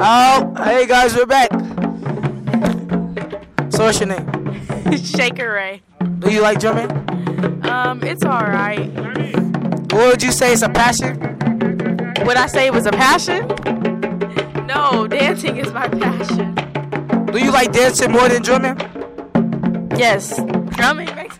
Oh, hey guys, we're back. So what's your name? Shaker Ray. Do you like drumming? Um, it's alright. What would you say is a passion? Would I say it was a passion? No, dancing is my passion. Do you like dancing more than drumming? Yes, drumming makes